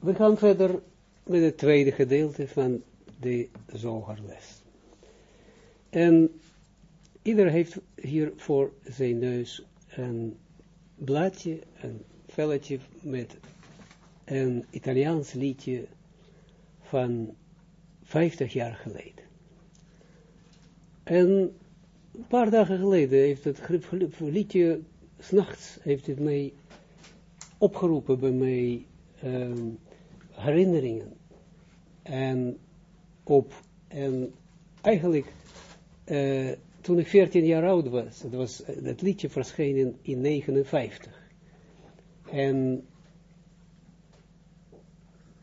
we gaan verder met het tweede gedeelte van de zogerles. En ieder heeft hier voor zijn neus een bladje, een velletje met een Italiaans liedje van 50 jaar geleden. En een paar dagen geleden heeft het liedje, s'nachts heeft het mij opgeroepen bij mij um, herinneringen. En op, en eigenlijk, uh, toen ik 14 jaar oud was, dat, was, dat liedje verscheen in, in 59. En,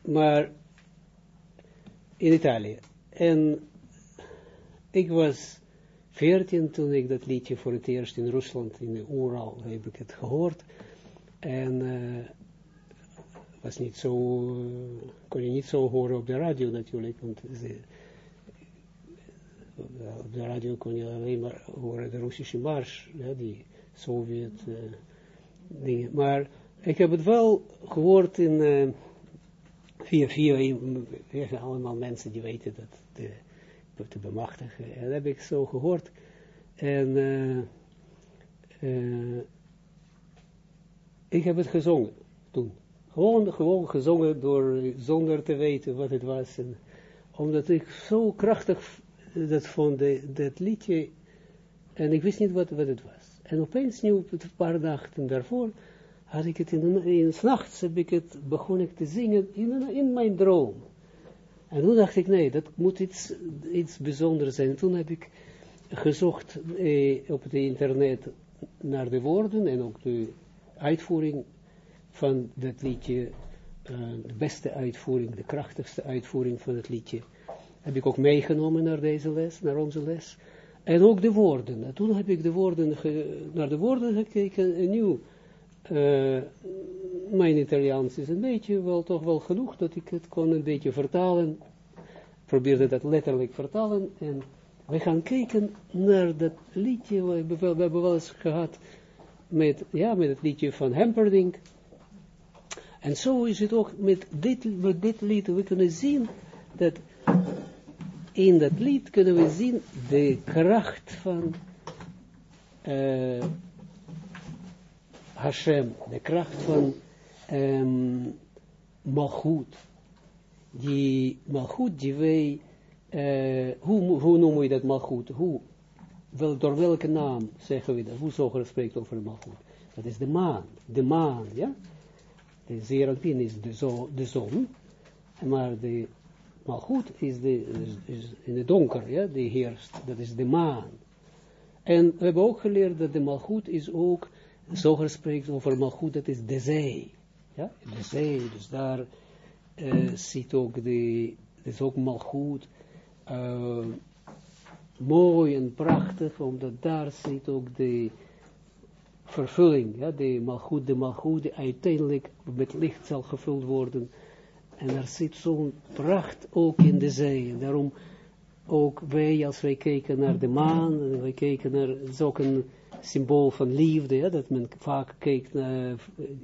maar, in Italië. En ik was 14 toen ik dat liedje voor het eerst in Rusland, in de Oeral, heb ik het gehoord. En uh, was niet zo, kon je niet zo horen op de radio natuurlijk, want ze, op de radio kon je alleen maar horen de Russische mars, ja, die Sovjet uh, dingen. Maar ik heb het wel gehoord in, uh, via, via, allemaal mensen die weten dat de, te bemachtigen. En dat heb ik zo gehoord. En ik heb het gezongen toen. Gewoon, gewoon gezongen door, zonder te weten wat het was. En, omdat ik zo krachtig dat vond, dat liedje. En ik wist niet wat, wat het was. En opeens, nu, een paar dagen daarvoor, had ik het in, in nachts heb ik het, begon ik te zingen in, in mijn droom. En toen dacht ik, nee, dat moet iets, iets bijzonders zijn. En toen heb ik gezocht eh, op het internet naar de woorden en ook de uitvoering van dat liedje, uh, de beste uitvoering, de krachtigste uitvoering van het liedje, heb ik ook meegenomen naar deze les, naar onze les. En ook de woorden. En toen heb ik de woorden naar de woorden gekeken en nu, uh, mijn Italiaans is een beetje, wel toch wel genoeg, dat ik het kon een beetje vertalen, probeerde dat letterlijk vertalen, en we gaan kijken naar dat liedje, we hebben, we hebben wel eens gehad, met, ja, met het liedje van Hemperding. En zo is het ook met dit, met dit lied. We kunnen zien dat in dat lied kunnen we zien de kracht van uh, Hashem, de kracht van um, Malchut. Die Malchut die wij, uh, hoe, hoe noemen we dat Malchut? Hoe door welke naam zeggen we dat? Hoe Zoger spreekt over malgoed? Dat is de maan, de maan, ja? De Zerapin is de, zo, de zon, maar de malgoed is, de, is, in het donker, ja, die heerst, dat is de maan. En we hebben ook geleerd dat de malgoed is ook, Zoger spreekt over malgoed, dat is de zee, ja, de zee, dus daar uh, zit ook de, is ook malgoed, uh, mooi en prachtig, omdat daar zit ook de vervulling, ja, de malgoed, de malgoed, uiteindelijk met licht zal gevuld worden. En er zit zo'n pracht ook in de zee. En daarom ook wij, als wij kijken naar de maan, en wij kijken naar, het is ook een symbool van liefde, ja, dat men vaak kijkt naar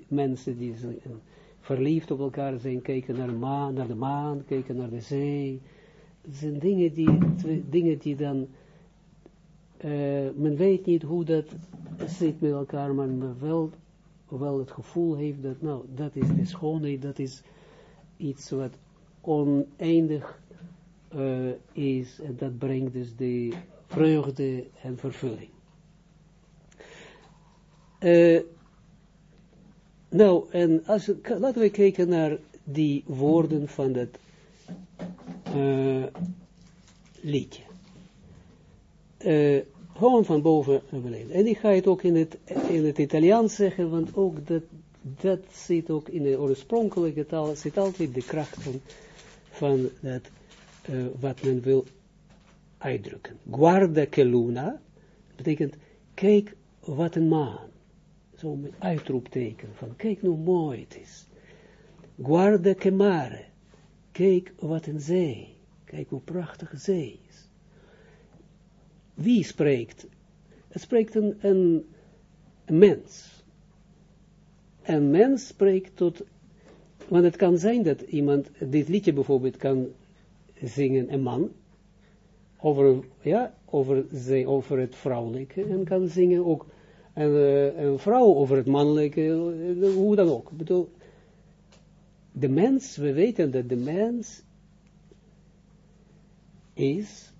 mensen die verliefd op elkaar zijn, kijken naar de maan, naar de maan kijken naar de zee, het zijn dingen die, dingen die dan, uh, men weet niet hoe dat zit met elkaar, maar men wel, wel het gevoel heeft dat, nou, dat is de schoonheid, dat is iets wat oneindig uh, is, en dat brengt dus de vreugde en vervulling. Uh, nou, en als, laten we kijken naar die woorden van dat liedje. Gewoon van boven naar. En ik ga het ook in het, in het Italiaans zeggen, want ook dat, dat zit ook in de oorspronkelijke taal, zit altijd de kracht van, van dat, uh, wat men wil uitdrukken. Guarda che luna, betekent, kijk wat een maan. Zo met uitroepteken, van kijk hoe mooi het is. Guarda che mare, Kijk wat een zee. Kijk hoe prachtig zee is. Wie spreekt? Het spreekt een, een, mens. Een mens spreekt tot want het kan zijn dat iemand dit liedje bijvoorbeeld kan zingen, een man, over, ja, over, ze, over het vrouwelijke, en kan zingen ook een, uh, een vrouw over het mannelijke, uh, hoe dan ook. Ik de mens, we weten dat de mens is,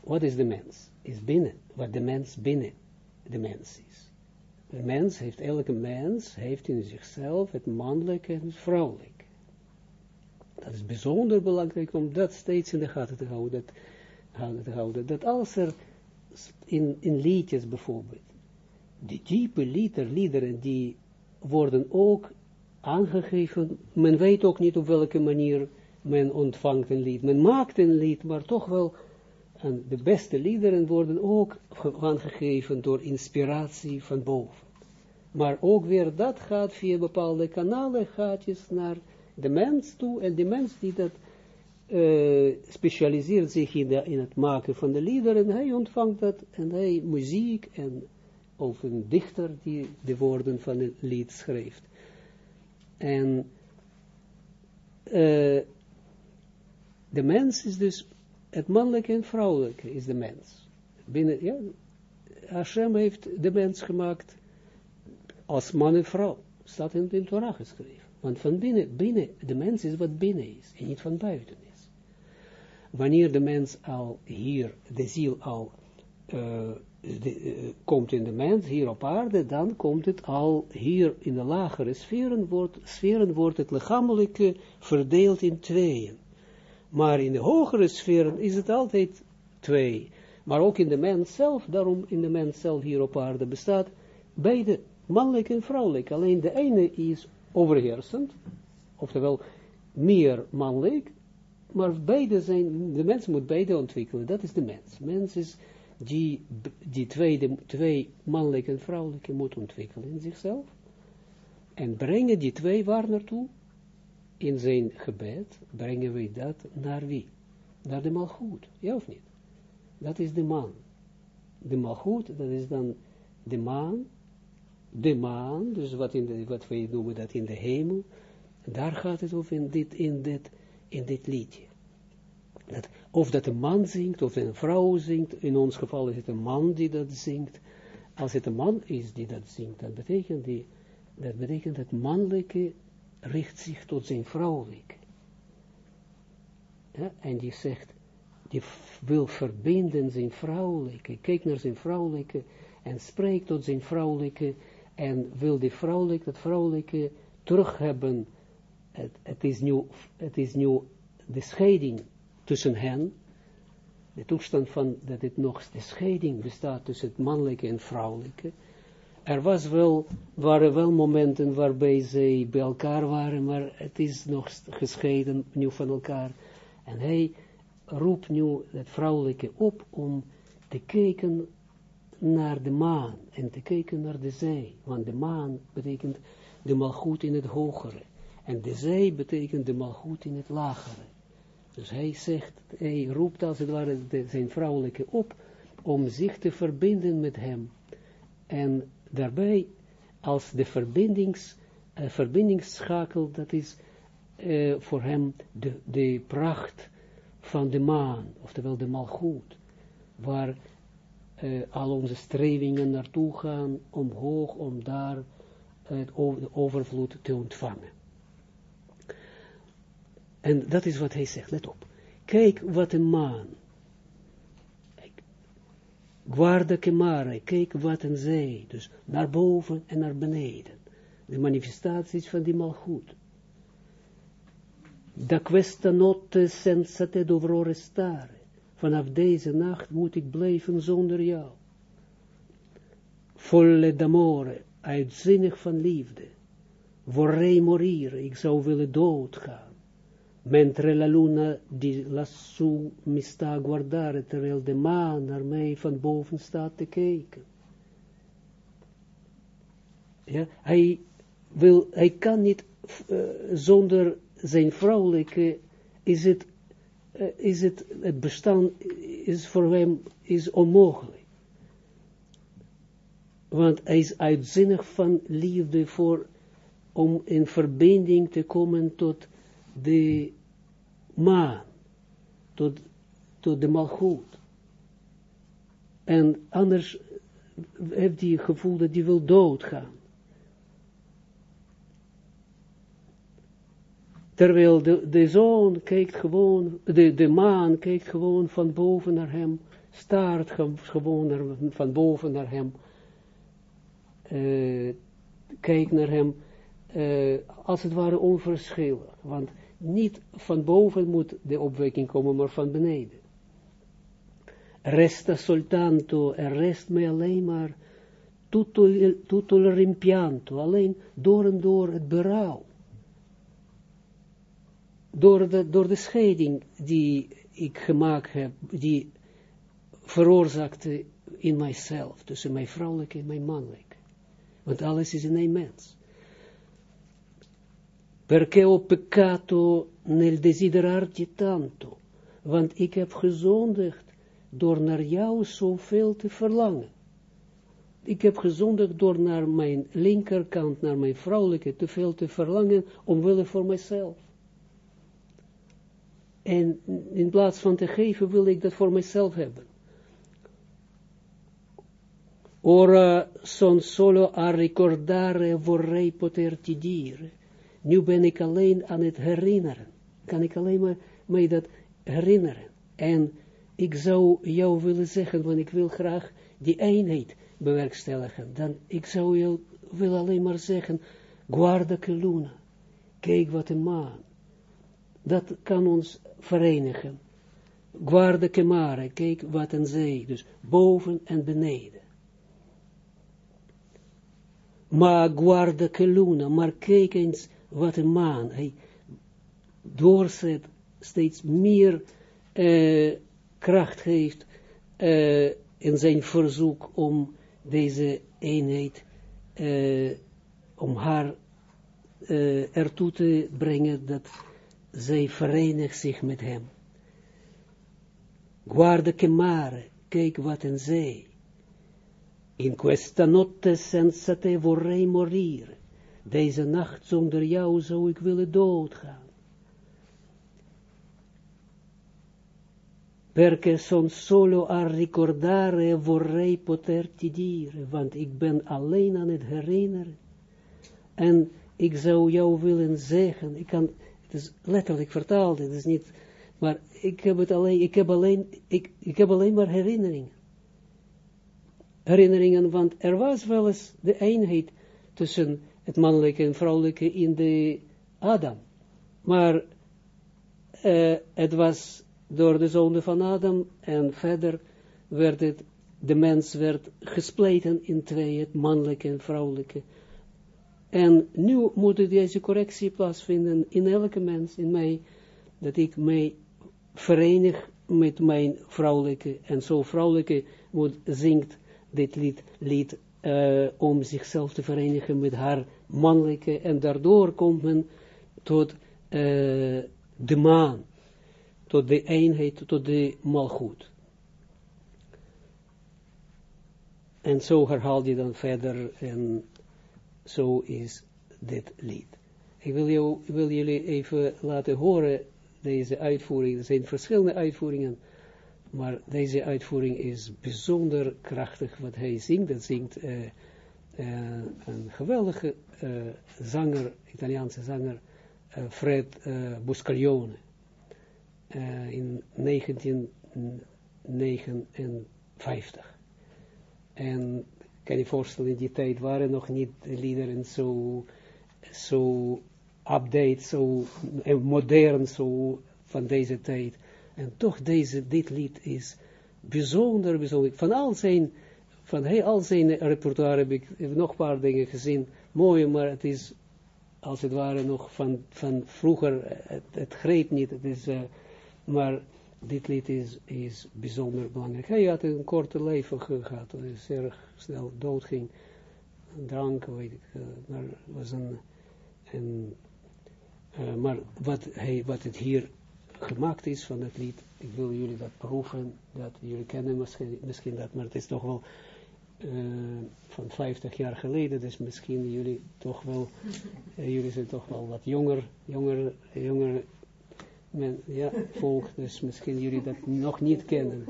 wat is de mens? Is binnen, wat de mens binnen de mens is. De mens heeft, elke mens heeft in zichzelf het mannelijke en het vrouwelijke. Dat is bijzonder belangrijk om dat steeds in de gaten te houden. Dat, te houden. dat als er in, in liedjes bijvoorbeeld, die diepe lieder, liederen, die worden ook aangegeven, men weet ook niet op welke manier men ontvangt een lied. Men maakt een lied, maar toch wel, en de beste liederen worden ook aangegeven door inspiratie van boven. Maar ook weer dat gaat via bepaalde kanalen, gaatjes naar de mens toe, en de mens die dat uh, specialiseert zich in, het maken van de liederen, hij ontvangt dat, en hij muziek, en of een dichter die de woorden van het lied schrijft. En uh, de mens is dus, het mannelijke en vrouwelijke is de mens. Binnen, ja, Hashem heeft de mens gemaakt als man en vrouw. Staat in de Torah geschreven. Want van binnen, binnen, de mens is wat binnen is, en niet van buiten is. Wanneer de mens al hier, de ziel al de, uh, komt in de mens, hier op aarde, dan komt het al hier in de lagere sferen, wordt, sferen wordt het lichamelijke verdeeld in tweeën. Maar in de hogere sferen is het altijd twee. Maar ook in de mens zelf, daarom in de mens zelf hier op aarde bestaat beide mannelijk en vrouwelijk. Alleen de ene is overheersend, oftewel meer mannelijk, maar beide zijn, de mens moet beide ontwikkelen, dat is de mens. Mens is die, die twee, twee mannelijke en vrouwelijke moet ontwikkelen in zichzelf, en brengen die twee waar naartoe? In zijn gebed brengen we dat naar wie? Naar de malgoed, ja of niet? Dat is de man. De malgoed, dat is dan de maan, de maan, dus wat, in de, wat wij noemen dat in de hemel, daar gaat het over in dit, in dit, in dit liedje. Dat, of dat een man zingt, of een vrouw zingt, in ons geval is het een man die dat zingt. Als het een man is die dat zingt, dan betekent, die, dat betekent dat mannelijke richt zich tot zijn vrouwelijke. En die zegt, die wil verbinden zijn vrouwelijke, kijk naar zijn vrouwelijke en spreekt tot zijn vrouwelijke en wil die vrouwelijke, dat vrouwelijke terug hebben. Het, het, is nu, het is nu de scheiding tussen hen, de toestand van dat het nog de scheiding bestaat tussen het mannelijke en vrouwelijke. Er was wel, waren wel momenten waarbij zij bij elkaar waren, maar het is nog gescheiden nu van elkaar. En hij roept nu het vrouwelijke op om te kijken naar de maan en te kijken naar de zee. Want de maan betekent de malgoed in het hogere. En de zee betekent de malgoed in het lagere. Dus hij zegt, hij roept als het ware zijn vrouwelijke op om zich te verbinden met hem. En daarbij als de uh, verbindingsschakel, dat is uh, voor hem de, de pracht van de maan, oftewel de malgoed, waar uh, al onze strevingen naartoe gaan, omhoog, om daar het de overvloed te ontvangen. En dat is wat hij zegt, let op. Kijk wat een maan. Guarda mare, kijk wat een zee. Dus naar boven en naar beneden. De manifestaties van die malgoed. Da questa notte senza te dovrò restare vanaf deze nacht moet ik blijven zonder jou. Volle d'amore, uitzinnig van liefde. Vorrei morire, ik zou willen doodgaan. Mentre la luna die lassù mi sta a guardare, terwijl de maan naar mij van boven staat te kijken. Ja, hij, wil, hij kan niet uh, zonder zijn vrouwelijke, is het uh, is het, het bestaan is voor hem is onmogelijk. Want hij is uitzinnig van liefde voor om in verbinding te komen tot de maan, tot, tot de malgoed. En anders heeft hij het gevoel dat hij wil doodgaan. Terwijl de, de zon kijkt gewoon, de, de maan kijkt gewoon van boven naar hem, staart gewoon naar, van boven naar hem, uh, kijkt naar hem, uh, als het ware onverschillig. Want niet van boven moet de opwekking komen, maar van beneden. Resta soltanto, er rest mij alleen maar tutto, il rimpianto, alleen door en door het berouw door de, door de scheiding die ik gemaakt heb, die veroorzaakte in mijzelf, tussen mijn vrouwelijke en mijn mannelijke. Want alles is in een mens. Perché peccato nel desiderarti tanto, want ik heb gezondigd door naar jou zoveel te verlangen. Ik heb gezondigd door naar mijn linkerkant, naar mijn vrouwelijke, te veel te verlangen, omwille voor mijzelf. En in plaats van te geven, wil ik dat voor mezelf hebben. Ora son solo a ricordare vorrei poterti dire. Nu ben ik alleen aan het herinneren. Kan ik alleen maar mij dat herinneren. En ik zou jou willen zeggen, want ik wil graag die eenheid bewerkstelligen. Dan, ik zou jou wil alleen maar zeggen, guarda che luna. Kijk wat een maan. Dat kan ons verenigen. Guarda che mare, kijk wat een zee, dus boven en beneden. Maar guarda che luna, maar kijk eens wat een maan, hij doorzet, steeds meer uh, kracht geeft uh, in zijn verzoek om deze eenheid, uh, om haar ertoe te brengen dat zij verenigt zich met hem. Guarda che mare, kijk wat een zee. In questa notte senza te vorrei morire. Deze nacht zonder jou zou ik willen doodgaan. Perché son solo a ricordare vorrei poterti dire, want ik ben alleen aan het herinneren. En ik zou jou willen zeggen, ik kan, het is letterlijk vertaald, het is niet, maar ik heb het alleen, ik heb alleen, ik, ik heb alleen maar herinneringen. Herinneringen, want er was wel eens de eenheid tussen het mannelijke en vrouwelijke in de Adam. Maar uh, het was door de zonde van Adam en verder werd het, de mens werd gespleten in twee, het mannelijke en vrouwelijke. En nu moet deze correctie plaatsvinden in elke mens, in mij, dat ik mij verenig met mijn vrouwelijke, en zo vrouwelijke moet, zingt dit lied, lied uh, om zichzelf te verenigen met haar mannelijke, en daardoor komt men tot uh, de maan, tot de eenheid, tot de malgoed. En zo herhaal je dan verder en zo is dit lied. Ik wil, jou, wil jullie even laten horen deze uitvoering. Er zijn verschillende uitvoeringen, maar deze uitvoering is bijzonder krachtig wat hij zingt. Dat zingt uh, een geweldige uh, zanger, Italiaanse zanger, Fred Buscaglione. in 1959. En kan je voorstellen, in die tijd waren nog niet liederen zo, zo update, zo modern, zo van deze tijd. En toch deze, dit lied is bijzonder, bijzonder. Van al zijn, van heel, al zijn repertoire heb ik nog een paar dingen gezien. Mooi, maar het is als het ware nog van, van vroeger, het, het greep niet, het is, uh, maar dit lied is, is bijzonder belangrijk. Hij had een korte leven gehad, hij is erg snel doodging, drank, weet ik, uh, maar was een, uh, maar wat, hij, wat het hier gemaakt is van het lied, ik wil jullie dat proeven, dat jullie kennen misschien, misschien dat, maar het is toch wel van 50 jaar geleden, dus misschien jullie toch wel, jullie zijn toch wel wat jonger, jonger, jonger men, ja, volk, dus misschien jullie dat nog niet kennen.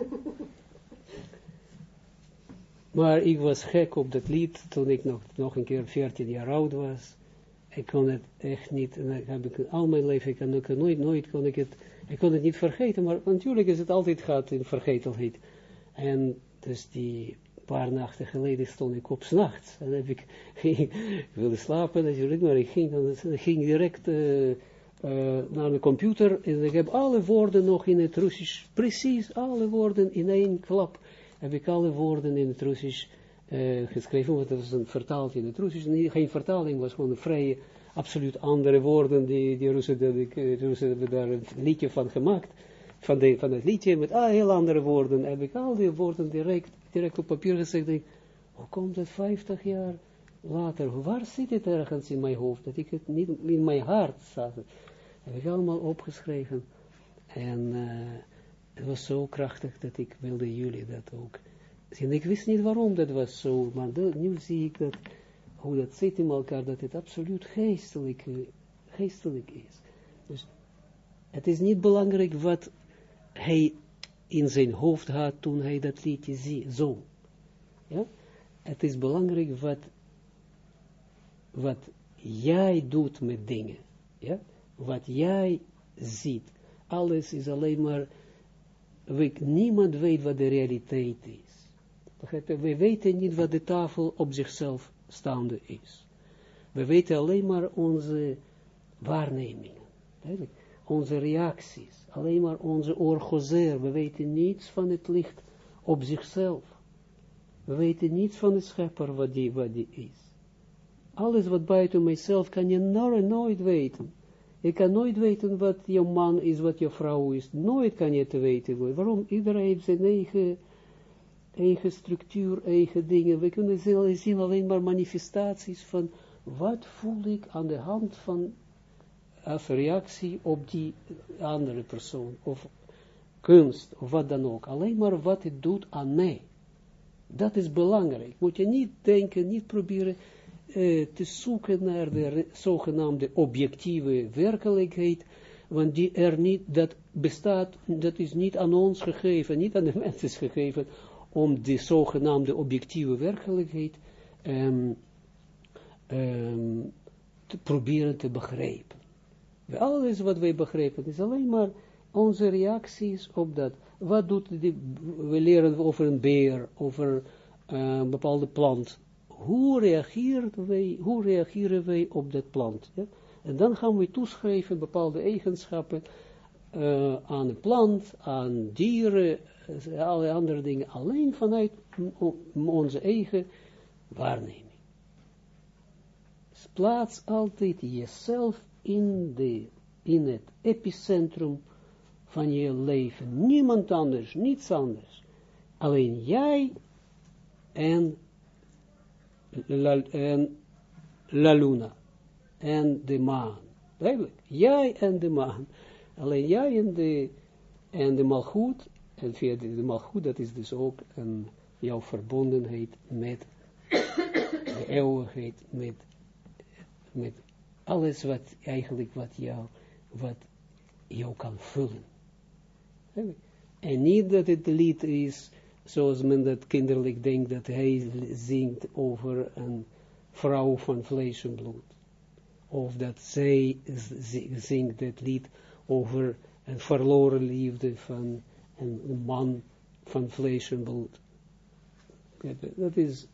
Maar ik was gek op dat lied toen ik nog, nog een keer 14 jaar oud was. Ik kon het echt niet, en heb ik al mijn leven, ik kan nooit, nooit kon ik het, ik kon het niet vergeten, maar natuurlijk is het altijd gaat in vergetelheid. En dus die paar nachten geleden stond ik op s'nachts. En heb ik, ik wilde slapen natuurlijk, maar ik ging, dan, ging direct uh, uh, naar de computer en ik heb alle woorden nog in het Russisch, precies alle woorden in één klap heb ik alle woorden in het Russisch uh, geschreven, want dat is een vertaald in het Russisch, geen vertaling, was gewoon een vrije, absoluut andere woorden, die, die Russen, dat ik, de Russen hebben daar een liedje van gemaakt, van, de, van het liedje, met ah, heel andere woorden, heb ik al die woorden direct, direct op papier gezegd, denk, hoe komt het 50 jaar later, waar zit het ergens in mijn hoofd, dat ik het niet in mijn hart zat, heb ik allemaal opgeschreven, en uh, het was zo krachtig dat ik wilde jullie dat ook Ik wist niet waarom dat was zo, maar nu zie ik dat, hoe dat zit in elkaar, dat het absoluut geestelijk, geestelijk is. Dus het is niet belangrijk wat hij in zijn hoofd had toen hij dat liedje zie, zong. Ja? Het is belangrijk wat, wat jij doet met dingen. Ja? Wat jij ziet. Alles is alleen maar niemand weet wat de realiteit is. We weten niet wat de tafel op zichzelf staande is. We weten alleen maar onze waarnemingen. Onze reacties. Alleen maar onze orgozer. We weten niets van het licht op zichzelf. We weten niets van de schepper wat die, wat die is. Alles wat buiten mijzelf kan je nooit weten. Je kan nooit weten wat je man is, wat je vrouw is. Nooit kan je te weten. Waarom? Iedereen heeft zijn eigen, eigen structuur, eigen dingen. We kunnen zien alleen maar manifestaties van wat voel ik aan de hand van reactie op die andere persoon. Of kunst, of wat dan ook. Alleen maar wat het doet aan mij. Dat is belangrijk. Moet je niet denken, niet proberen uh, te zoeken naar de zogenaamde objectieve werkelijkheid, want die er niet, dat bestaat, dat is niet aan ons gegeven, niet aan de mensen gegeven, om die zogenaamde objectieve werkelijkheid um, um, te proberen te begrijpen. Alles wat wij begrijpen is alleen maar onze reacties op dat. Wat doet die, we leren over een beer, over uh, een bepaalde plant hoe reageren wij, hoe reageren wij op dat plant. Ja? En dan gaan we toeschrijven bepaalde eigenschappen uh, aan een plant, aan dieren, alle andere dingen, alleen vanuit onze eigen waarneming. Dus plaats altijd jezelf in, in het epicentrum van je leven. Niemand anders, niets anders. Alleen jij en la, en la luna en de maan. Duidelijk, jij en de maan. Alleen jij en de, en de malgoed, en via de, malgoed, dat is dus ook een, jouw verbondenheid met de eeuwigheid, met, met alles wat eigenlijk wat jou, wat jou kan vullen. En niet dat het lied is zoals men dat kinderlijk denkt, dat hij zingt over een vrouw van vlees en bloed. Of dat zij zingt het lied over een verloren liefde van een man van vlees en bloed. Dat is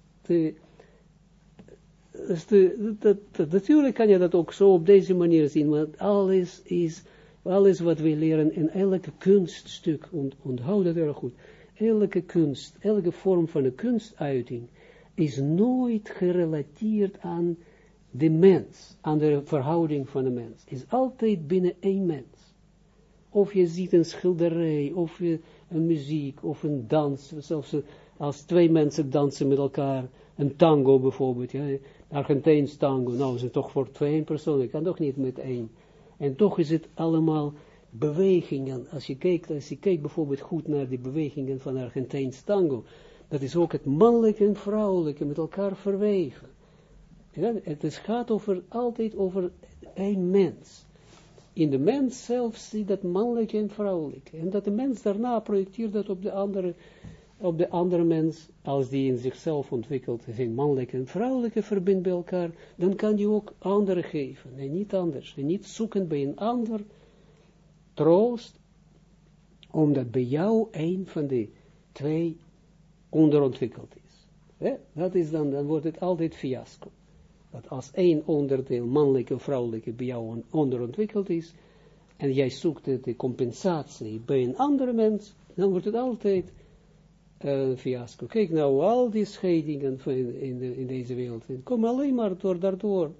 dat, natuurlijk kan je dat ook zo op deze manier zien, maar alles is, alles wat we leren in elke kunststuk, onthoud dat erg goed, elke kunst, elke vorm van een kunstuiting is nooit gerelateerd aan de mens, aan de verhouding van de mens. Is altijd binnen één mens. Of je ziet een schilderij, of je een muziek, of een dans, zelfs als twee mensen dansen met elkaar, een tango bijvoorbeeld, ja, Argentijns tango, nou is het toch voor twee personen, kan toch niet met één. En toch is het allemaal bewegingen, als je kijkt, als je kijkt bijvoorbeeld goed naar die bewegingen van Argentijns tango, dat is ook het mannelijke en vrouwelijke met elkaar verweven. het is, gaat over, altijd over een mens. In de mens zelf zie dat mannelijke en vrouwelijke. En dat de mens daarna projecteert dat op de andere, op de andere mens, als die in zichzelf ontwikkelt, zijn mannelijke en vrouwelijke verbindt bij elkaar, dan kan die ook anderen geven, en niet anders. En niet zoeken bij een ander troost, omdat bij jou een van de twee onderontwikkeld is. Dat is dan, dan wordt het altijd fiasco. Dat als één onderdeel, mannelijke of vrouwelijke, bij jou onderontwikkeld is, en jij zoekt de compensatie bij een andere mens, dan wordt het altijd uh, fiasco. Kijk nou, al die scheidingen in, in, deze wereld, komen alleen maar door daardoor.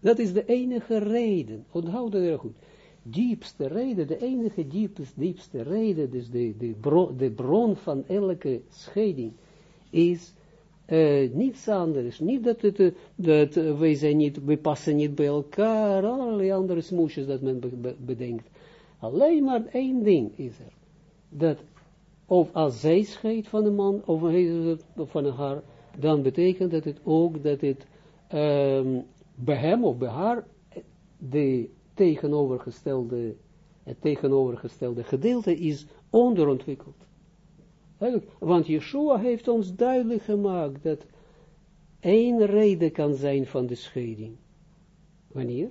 Dat is de enige reden, onthoud dat heel goed. Diepste reden, de enige diepste, diepste reden, dus de, de bron van elke scheiding, is uh, niets anders. Niet dat, het, dat wij, zijn niet, wij passen niet bij elkaar, allerlei andere smoesjes dat men be bedenkt. Alleen maar één ding is er. Dat of als zij scheidt van een man, of van haar, dan betekent dat het ook dat het um, bij hem of bij haar de tegenovergestelde, het tegenovergestelde gedeelte is onderontwikkeld. Want Yeshua heeft ons duidelijk gemaakt dat één reden kan zijn van de scheiding. Wanneer?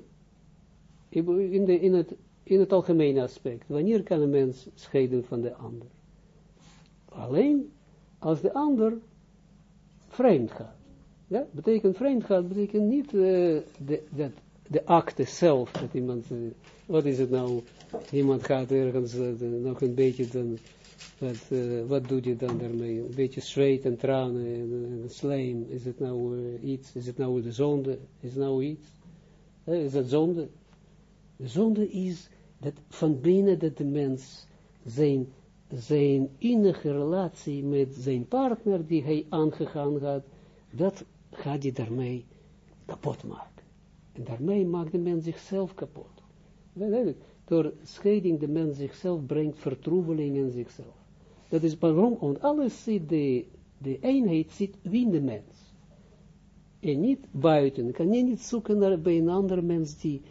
In, in, het, in het algemene aspect. Wanneer kan een mens scheiden van de ander? Alleen als de ander vreemd gaat. Ja, betekent vreemd gaat, betekent niet uh, de, dat, de acte zelf, dat iemand, uh, wat is het nou, iemand gaat ergens uh, nog een beetje dan wat, uh, wat doe je dan daarmee? Een beetje zweet en tranen en, slijm. Is het nou iets? Is het nou de zonde? Is het nou iets? Uh, is dat zonde? De zonde is dat van binnen dat de mens zijn, zijn innige relatie met zijn partner die hij aangegaan gaat, dat gaat hij daarmee kapot maken. En daarmee maakt de mens zichzelf kapot. Door scheiding de mens zichzelf brengt vertroeveling in zichzelf. Dat is waarom, want alles zit, de, de eenheid zit in de mens. En niet buiten. Kan je niet zoeken naar, bij een ander mens die,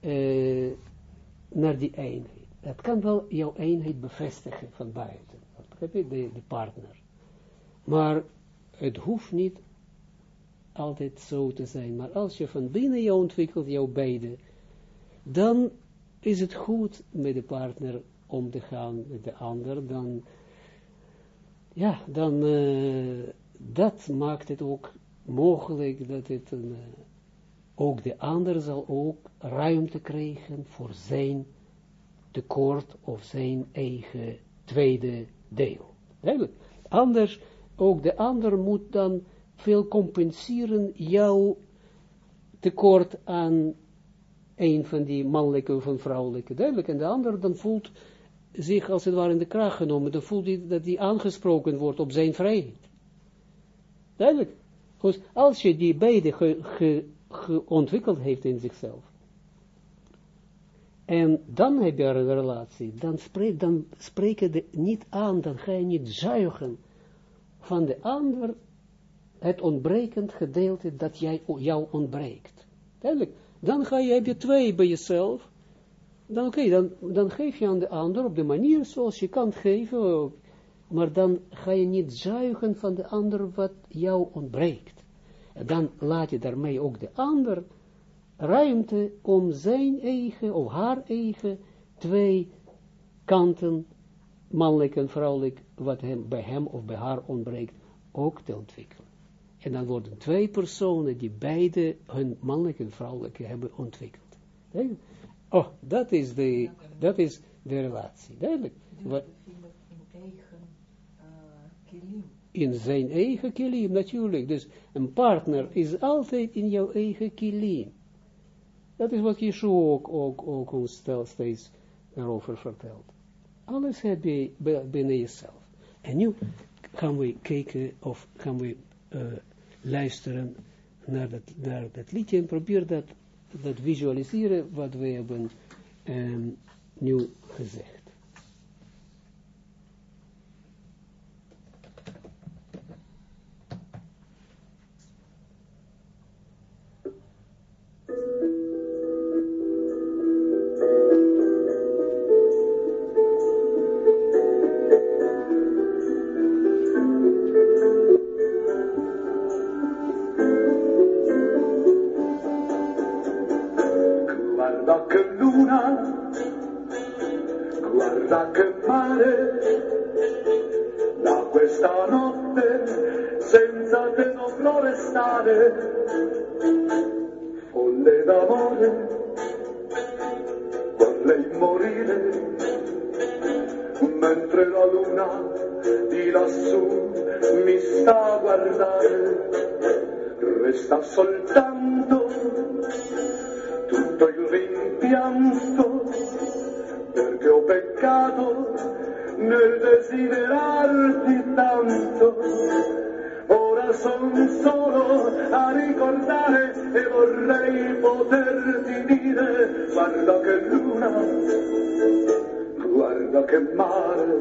uh, naar die eenheid. Dat kan wel jouw eenheid bevestigen van buiten. Dat je, de, de partner. Maar het hoeft niet altijd zo te zijn. Maar als je van binnen jou ontwikkelt, jouw beide, dan is het goed met de partner om te gaan met de ander, dan ja, dan uh, dat maakt het ook mogelijk dat het uh, ook de ander zal ook ruimte krijgen voor zijn tekort of zijn eigen tweede deel. Duidelijk. Anders, ook de ander moet dan veel compenseren jouw tekort aan een van die mannelijke of een vrouwelijke. Duidelijk. En de ander dan voelt zich als het ware in de kraag genomen, dan voelt hij dat hij aangesproken wordt op zijn vrijheid. Duidelijk. Dus als je die beide geontwikkeld ge, heeft in zichzelf, en dan heb je een relatie, dan, spreek, dan spreek je niet aan, dan ga je niet zuigen van de ander het ontbrekend gedeelte dat jij, jou ontbreekt. Duidelijk. Dan ga je, heb je twee bij jezelf, dan oké, dan, dan geef je aan de ander op de manier zoals je kan geven, maar dan ga je niet zuigen van de ander wat jou ontbreekt. En dan laat je daarmee ook de ander ruimte om zijn eigen of haar eigen twee kanten, mannelijk en vrouwelijk, wat hem, bij hem of bij haar ontbreekt, ook te ontwikkelen. En dan worden twee personen die beide hun mannelijke en vrouwelijke hebben ontwikkeld. Oh, dat is de, dat is de relatie. Duidelijk. Wat, in zijn eigen kilim, natuurlijk. Dus een partner is altijd in jouw eigen kilim. Dat is wat Yeshua ook, ook, ook ons steeds daarover vertelt. Alles heb je binnen jezelf. En nu gaan we kijken, of gaan we uh, luisteren naar dat, naar dat liedje en probeer dat dat visualiseren wat we hebben um, nu gezegd. Mare, da questa notte senza te dovrò restare, folle d'amore, vorrei morire, mentre la luna di lassù mi sta a guardare, resta soltanto tutto il rimpianto, ho peccato nel desiderarti tanto. Ora son solo a ricordare e vorrei poterti dire, guarda che luna, guarda che mare.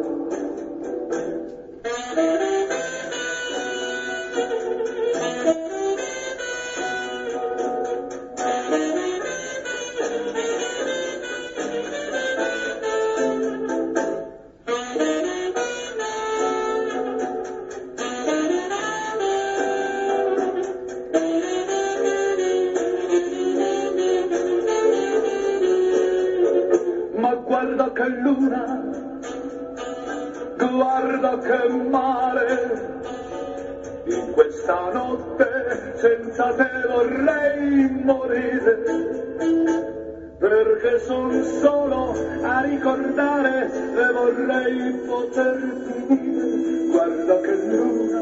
Perché son solo a ricordare e vorrei poterti dire, guarda che luna,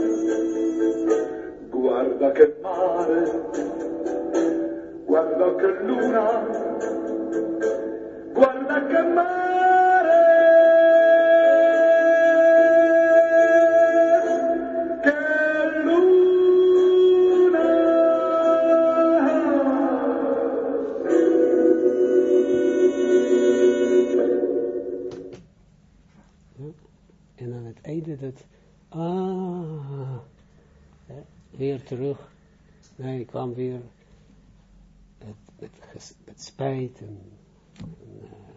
guarda che mare, guarda che luna, guarda che mare, terug. Nee, kwam weer met, ges- met spijt en, en